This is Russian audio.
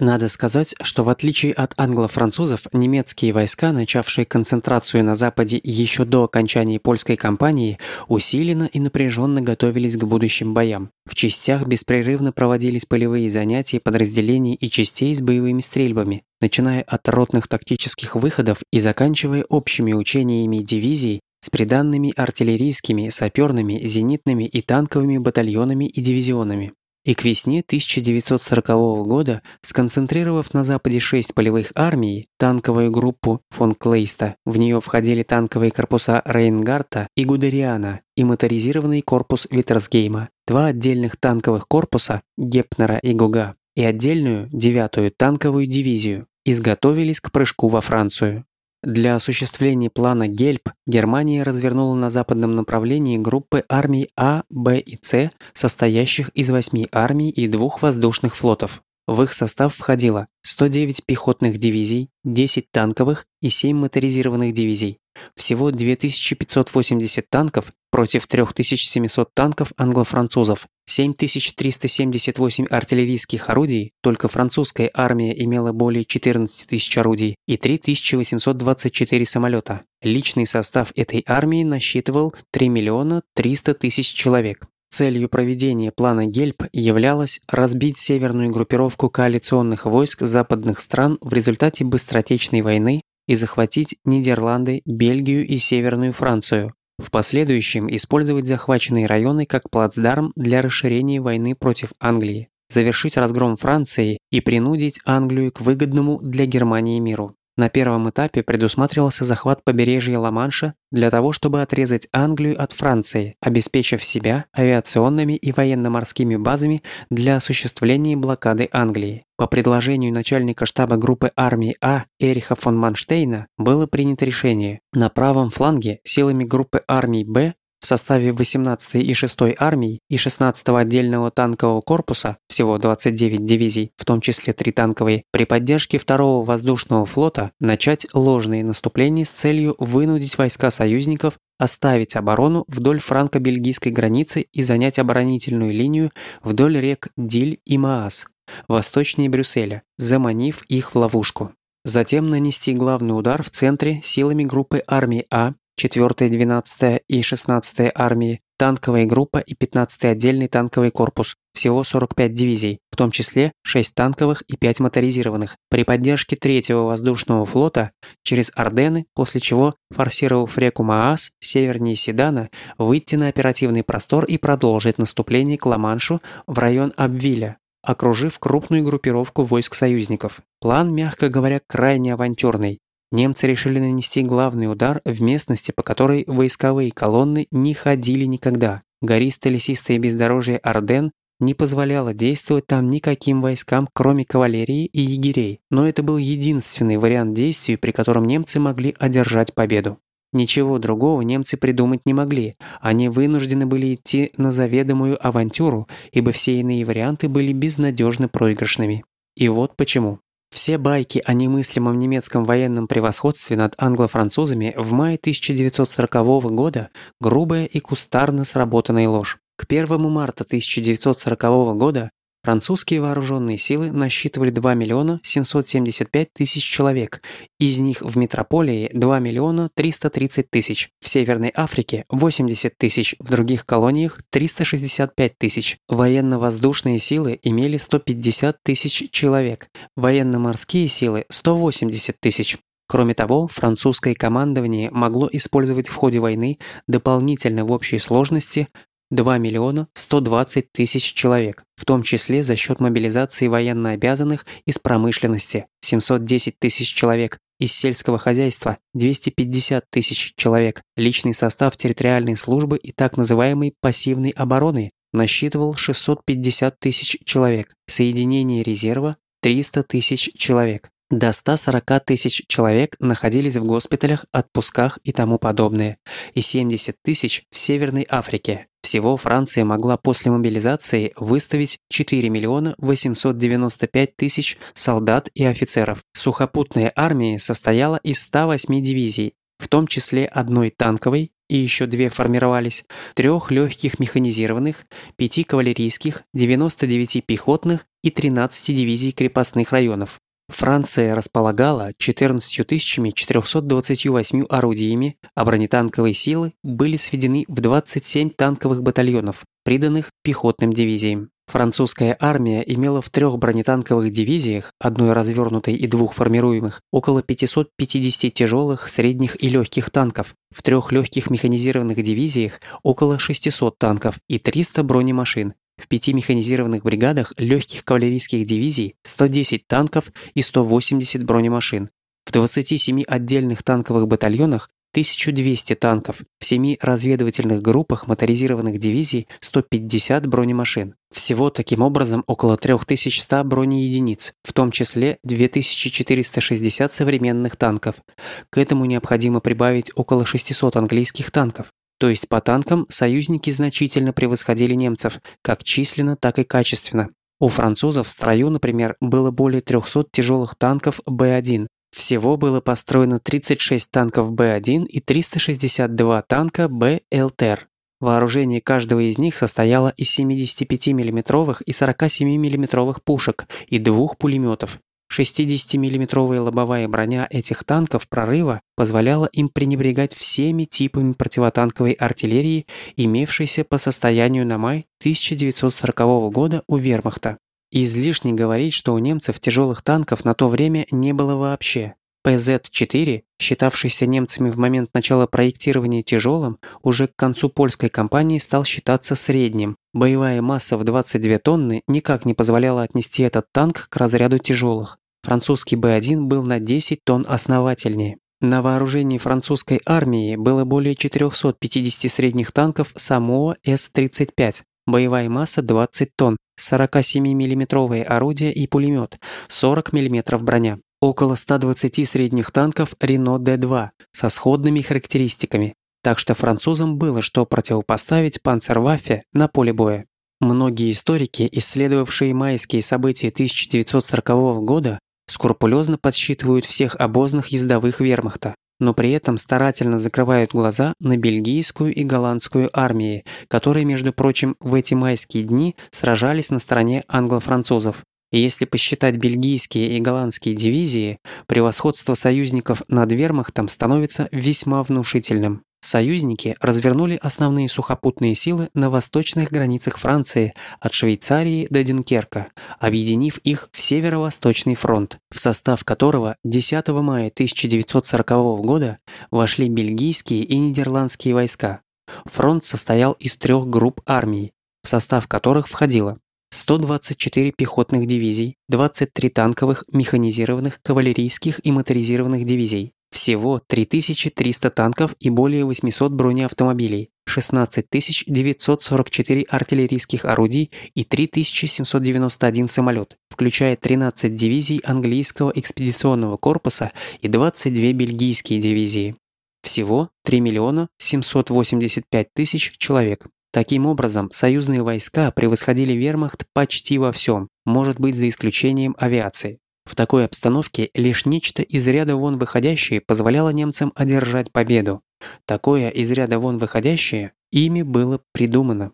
Надо сказать, что в отличие от англо-французов, немецкие войска, начавшие концентрацию на Западе еще до окончания польской кампании, усиленно и напряженно готовились к будущим боям. В частях беспрерывно проводились полевые занятия подразделений и частей с боевыми стрельбами, начиная от ротных тактических выходов и заканчивая общими учениями дивизий с приданными артиллерийскими, саперными, зенитными и танковыми батальонами и дивизионами. И к весне 1940 года, сконцентрировав на Западе шесть полевых армий, танковую группу фон Клейста, в нее входили танковые корпуса Рейнгардта и Гудериана и моторизированный корпус Виттерсгейма, два отдельных танковых корпуса Гепнера и Гота и отдельную, девятую танковую дивизию, изготовились к прыжку во Францию. Для осуществления плана Гельб Германия развернула на западном направлении группы армий А, Б и С, состоящих из восьми армий и двух воздушных флотов. В их состав входило 109 пехотных дивизий, 10 танковых и 7 моторизированных дивизий. Всего 2580 танков против 3700 танков англо-французов, 7378 артиллерийских орудий, только французская армия имела более 14 тысяч орудий, и 3824 самолета. Личный состав этой армии насчитывал 3 миллиона 300 тысяч человек. Целью проведения плана Гельп являлось разбить северную группировку коалиционных войск западных стран в результате быстротечной войны и захватить Нидерланды, Бельгию и Северную Францию. В последующем использовать захваченные районы как плацдарм для расширения войны против Англии, завершить разгром Франции и принудить Англию к выгодному для Германии миру. На первом этапе предусматривался захват побережья Ла-Манша для того, чтобы отрезать Англию от Франции, обеспечив себя авиационными и военно-морскими базами для осуществления блокады Англии. По предложению начальника штаба группы армии А Эриха фон Манштейна было принято решение на правом фланге силами группы армий Б в составе 18-й и 6-й армий и 16-го отдельного танкового корпуса, всего 29 дивизий, в том числе 3 танковые, при поддержке 2-го воздушного флота начать ложные наступления с целью вынудить войска союзников оставить оборону вдоль франко-бельгийской границы и занять оборонительную линию вдоль рек Диль и Маас, восточнее Брюсселя, заманив их в ловушку. Затем нанести главный удар в центре силами группы армии А 4-я, 12-я и 16-я армии, танковая группа и 15-й отдельный танковый корпус, всего 45 дивизий, в том числе 6 танковых и 5 моторизированных, при поддержке 3-го воздушного флота через Ордены, после чего, форсировав реку Маас, севернее Седана, выйти на оперативный простор и продолжить наступление к Ла-Маншу в район Абвиля, окружив крупную группировку войск союзников. План, мягко говоря, крайне авантюрный, Немцы решили нанести главный удар в местности, по которой войсковые колонны не ходили никогда. Гористо-лесистое бездорожье Орден не позволяло действовать там никаким войскам, кроме кавалерии и егерей, но это был единственный вариант действий, при котором немцы могли одержать победу. Ничего другого немцы придумать не могли, они вынуждены были идти на заведомую авантюру, ибо все иные варианты были безнадежно проигрышными. И вот почему. Все байки о немыслимом немецком военном превосходстве над англо-французами в мае 1940 года – грубая и кустарно сработанная ложь. К 1 марта 1940 года Французские вооруженные силы насчитывали 2 миллиона 775 тысяч человек, из них в метрополии 2 миллиона 330 тысяч, в Северной Африке 80 тысяч, в других колониях 365 тысяч. Военно-воздушные силы имели 150 тысяч человек, военно-морские силы 180 тысяч. Кроме того, французское командование могло использовать в ходе войны дополнительно в общей сложности 2 миллиона 120 тысяч человек, в том числе за счет мобилизации военнообязанных из промышленности 710 тысяч человек, из сельского хозяйства 250 тысяч человек, личный состав территориальной службы и так называемой пассивной обороны насчитывал 650 тысяч человек, соединение резерва 300 тысяч человек. До 140 тысяч человек находились в госпиталях, отпусках и тому подобное, и 70 тысяч в Северной Африке. Всего Франция могла после мобилизации выставить 4 миллиона 895 тысяч солдат и офицеров. Сухопутная армия состояла из 108 дивизий, в том числе одной танковой, и еще две формировались, трех легких механизированных, пяти кавалерийских, 99 пехотных и 13 дивизий крепостных районов. Франция располагала 14 428 орудиями, а бронетанковые силы были сведены в 27 танковых батальонов, приданных пехотным дивизиям. Французская армия имела в трех бронетанковых дивизиях, одной развернутой и двух формируемых, около 550 тяжелых, средних и легких танков, в трех легких механизированных дивизиях около 600 танков и 300 бронемашин, в пяти механизированных бригадах легких кавалерийских дивизий 110 танков и 180 бронемашин, в 27 отдельных танковых батальонах 1200 танков, в 7 разведывательных группах моторизированных дивизий 150 бронемашин. Всего таким образом около 3100 бронеединиц, в том числе 2460 современных танков. К этому необходимо прибавить около 600 английских танков. То есть по танкам союзники значительно превосходили немцев, как численно, так и качественно. У французов в строю, например, было более 300 тяжелых танков Б-1, всего было построено 36 танков Б-1 и 362 танка Б-ЛТР. Вооружение каждого из них состояло из 75 миллиметровых и 47 миллиметровых пушек и двух пулеметов. 60 миллиметровая лобовая броня этих танков прорыва позволяла им пренебрегать всеми типами противотанковой артиллерии, имевшейся по состоянию на май 1940 года у вермахта. Излишне говорить, что у немцев тяжелых танков на то время не было вообще. ПЗ-4, считавшийся немцами в момент начала проектирования тяжелым, уже к концу польской кампании стал считаться средним. Боевая масса в 22 тонны никак не позволяла отнести этот танк к разряду тяжелых. Французский Б-1 был на 10 тонн основательнее. На вооружении французской армии было более 450 средних танков САМОА С-35, боевая масса 20 тонн, 47 миллиметровые орудия и пулемет, 40 мм броня. Около 120 средних танков Рено Д-2 со сходными характеристиками, так что французам было что противопоставить Панцерваффе на поле боя. Многие историки, исследовавшие майские события 1940 года, скрупулезно подсчитывают всех обозных ездовых вермахта, но при этом старательно закрывают глаза на бельгийскую и голландскую армии, которые, между прочим, в эти майские дни сражались на стороне англо-французов. И если посчитать бельгийские и голландские дивизии, превосходство союзников над вермахтом становится весьма внушительным. Союзники развернули основные сухопутные силы на восточных границах Франции от Швейцарии до Дюнкерка, объединив их в Северо-Восточный фронт, в состав которого 10 мая 1940 года вошли бельгийские и нидерландские войска. Фронт состоял из трех групп армий, в состав которых входило 124 пехотных дивизий, 23 танковых, механизированных, кавалерийских и моторизированных дивизий, всего 3300 танков и более 800 бронеавтомобилей, 16 944 артиллерийских орудий и 3791 самолет, включая 13 дивизий английского экспедиционного корпуса и 22 бельгийские дивизии. Всего 3 миллиона 785 тысяч человек. Таким образом, союзные войска превосходили вермахт почти во всем, может быть за исключением авиации. В такой обстановке лишь нечто из ряда вон выходящее позволяло немцам одержать победу. Такое из ряда вон выходящее ими было придумано.